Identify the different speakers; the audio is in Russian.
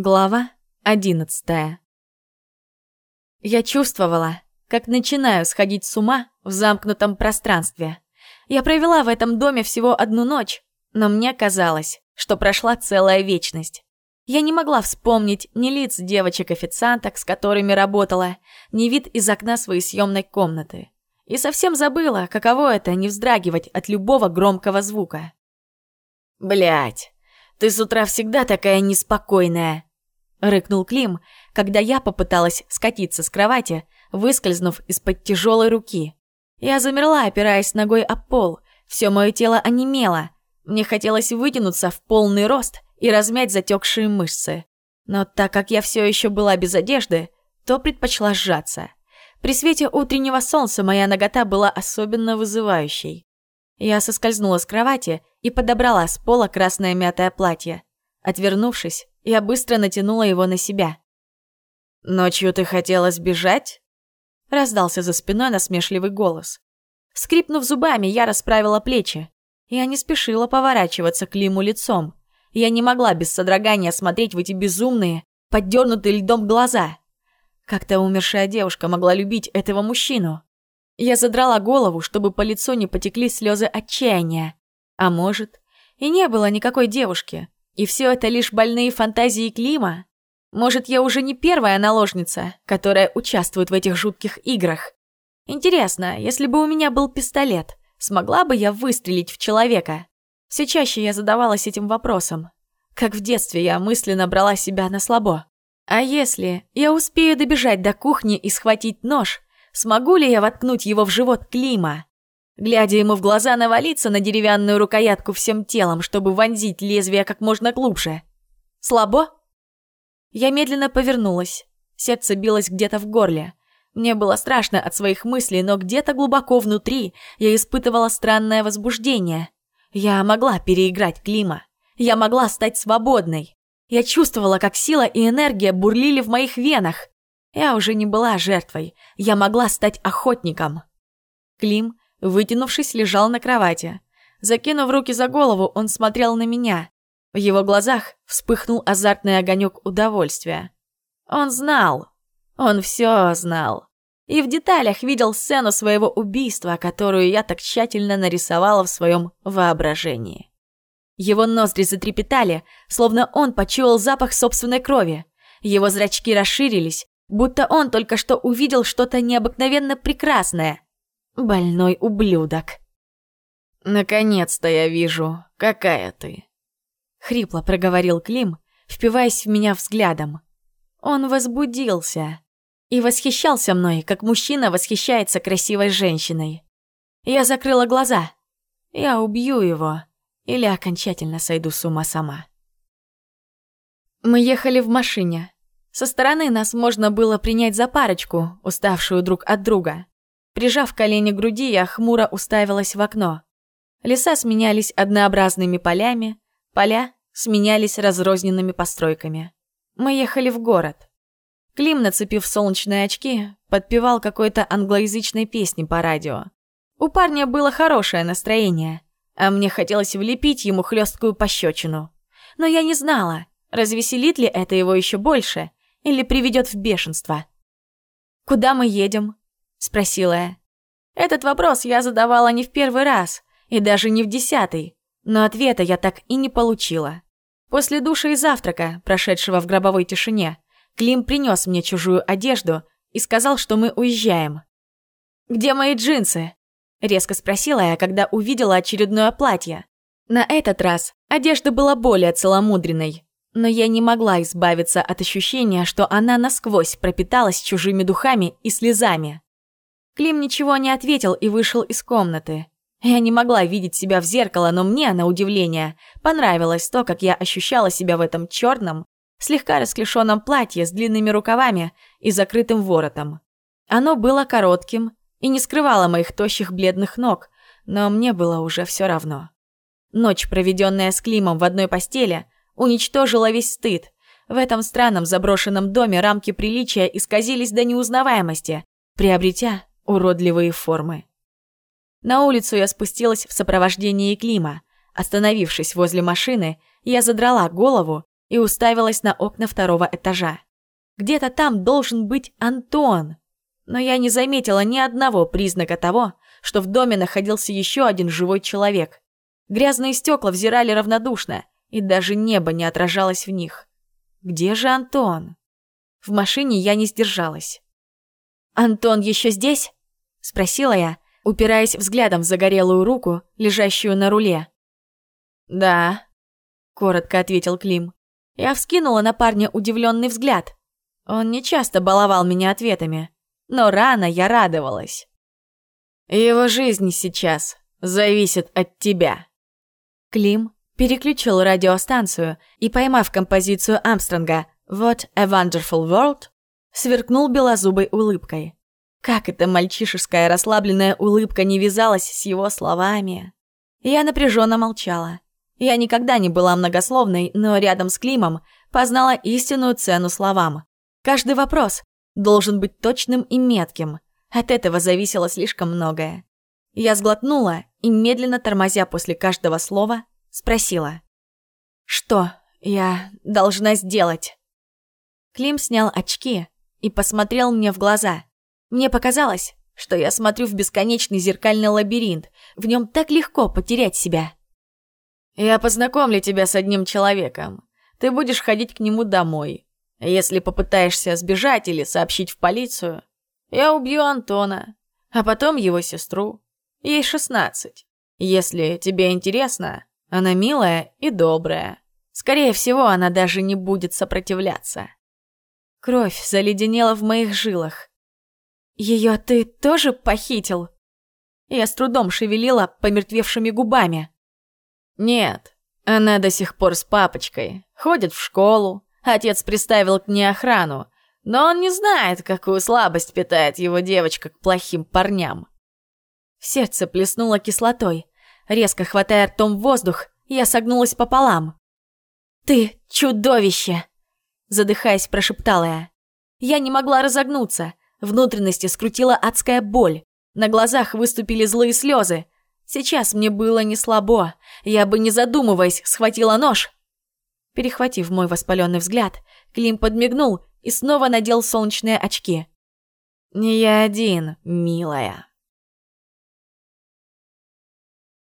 Speaker 1: Глава одиннадцатая. Я чувствовала, как начинаю сходить с ума в замкнутом пространстве. Я провела в этом доме всего одну ночь, но мне казалось, что прошла целая вечность. Я не могла вспомнить ни лиц девочек-официанток, с которыми работала, ни вид из окна своей съемной комнаты. И совсем забыла, каково это не вздрагивать от любого громкого звука. Блять, ты с утра всегда такая неспокойная!» Рыкнул Клим, когда я попыталась скатиться с кровати, выскользнув из-под тяжелой руки. Я замерла, опираясь ногой об пол. Все мое тело онемело. Мне хотелось вытянуться в полный рост и размять затекшие мышцы. Но так как я все еще была без одежды, то предпочла сжаться. При свете утреннего солнца моя нагота была особенно вызывающей. Я соскользнула с кровати и подобрала с пола красное мятое платье. Отвернувшись, я быстро натянула его на себя. «Ночью ты хотела сбежать?» Раздался за спиной насмешливый голос. Скрипнув зубами, я расправила плечи. Я не спешила поворачиваться к Лиму лицом. Я не могла без содрогания смотреть в эти безумные, поддернутые льдом глаза. Как-то умершая девушка могла любить этого мужчину. Я задрала голову, чтобы по лицу не потекли слезы отчаяния. А может, и не было никакой девушки. И все это лишь больные фантазии Клима? Может, я уже не первая наложница, которая участвует в этих жутких играх? Интересно, если бы у меня был пистолет, смогла бы я выстрелить в человека? Все чаще я задавалась этим вопросом. Как в детстве я мысленно брала себя на слабо. А если я успею добежать до кухни и схватить нож, смогу ли я воткнуть его в живот Клима? Глядя ему в глаза навалиться на деревянную рукоятку всем телом, чтобы вонзить лезвие как можно глубже. Слабо? Я медленно повернулась. Сердце билось где-то в горле. Мне было страшно от своих мыслей, но где-то глубоко внутри я испытывала странное возбуждение. Я могла переиграть Клима. Я могла стать свободной. Я чувствовала, как сила и энергия бурлили в моих венах. Я уже не была жертвой. Я могла стать охотником. Клим вытянувшись, лежал на кровати. Закинув руки за голову, он смотрел на меня. В его глазах вспыхнул азартный огонек удовольствия. Он знал. Он все знал. И в деталях видел сцену своего убийства, которую я так тщательно нарисовала в своем воображении. Его ноздри затрепетали, словно он почуял запах собственной крови. Его зрачки расширились, будто он только что увидел что-то необыкновенно прекрасное – Больной ублюдок. «Наконец-то я вижу, какая ты!» Хрипло проговорил Клим, впиваясь в меня взглядом. Он возбудился и восхищался мной, как мужчина восхищается красивой женщиной. Я закрыла глаза. Я убью его или окончательно сойду с ума сама. Мы ехали в машине. Со стороны нас можно было принять за парочку, уставшую друг от друга. Прижав колени к груди, я хмуро уставилась в окно. Леса сменялись однообразными полями, поля сменялись разрозненными постройками. Мы ехали в город. Клим, нацепив солнечные очки, подпевал какой-то англоязычной песни по радио. У парня было хорошее настроение, а мне хотелось влепить ему хлесткую пощечину. Но я не знала, развеселит ли это его еще больше или приведет в бешенство. «Куда мы едем?» — спросила я. Этот вопрос я задавала не в первый раз, и даже не в десятый, но ответа я так и не получила. После душа и завтрака, прошедшего в гробовой тишине, Клим принес мне чужую одежду и сказал, что мы уезжаем. «Где мои джинсы?» – резко спросила я, когда увидела очередное платье. На этот раз одежда была более целомудренной, но я не могла избавиться от ощущения, что она насквозь пропиталась чужими духами и слезами. Клим ничего не ответил и вышел из комнаты. Я не могла видеть себя в зеркало, но мне, на удивление, понравилось то, как я ощущала себя в этом черном, слегка расклешенном платье с длинными рукавами и закрытым воротом. Оно было коротким и не скрывало моих тощих бледных ног, но мне было уже все равно. Ночь, проведенная с Климом в одной постели, уничтожила весь стыд. В этом странном заброшенном доме рамки приличия исказились до неузнаваемости, приобретя уродливые формы. На улицу я спустилась в сопровождении Клима. Остановившись возле машины, я задрала голову и уставилась на окна второго этажа. Где-то там должен быть Антон. Но я не заметила ни одного признака того, что в доме находился еще один живой человек. Грязные стекла взирали равнодушно, и даже небо не отражалось в них. Где же Антон? В машине я не сдержалась. «Антон еще здесь?» – спросила я, упираясь взглядом в загорелую руку, лежащую на руле. «Да», – коротко ответил Клим. Я вскинула на парня удивленный взгляд. Он не часто баловал меня ответами, но рано я радовалась. «Его жизнь сейчас зависит от тебя». Клим переключил радиостанцию и, поймав композицию Амстронга «What a Wonderful World», сверкнул белозубой улыбкой. Как эта мальчишеская расслабленная улыбка не вязалась с его словами. Я напряженно молчала. Я никогда не была многословной, но рядом с Климом познала истинную цену словам. Каждый вопрос должен быть точным и метким. От этого зависело слишком многое. Я сглотнула и, медленно тормозя после каждого слова, спросила. «Что я должна сделать?» Клим снял очки и посмотрел мне в глаза. Мне показалось, что я смотрю в бесконечный зеркальный лабиринт. В нем так легко потерять себя. «Я познакомлю тебя с одним человеком. Ты будешь ходить к нему домой. Если попытаешься сбежать или сообщить в полицию, я убью Антона, а потом его сестру. Ей шестнадцать. Если тебе интересно, она милая и добрая. Скорее всего, она даже не будет сопротивляться. Кровь заледенела в моих жилах. Ее ты тоже похитил? Я с трудом шевелила помертвевшими губами. Нет, она до сих пор с папочкой. Ходит в школу. Отец приставил к ней охрану. Но он не знает, какую слабость питает его девочка к плохим парням. Сердце плеснуло кислотой. Резко хватая ртом воздух, я согнулась пополам. «Ты чудовище!» Задыхаясь, прошептала я. Я не могла разогнуться. Внутренности скрутила адская боль. На глазах выступили злые слезы. Сейчас мне было не слабо. Я бы, не задумываясь, схватила нож. Перехватив мой воспаленный взгляд, Клим подмигнул и снова надел солнечные очки. «Не я один, милая».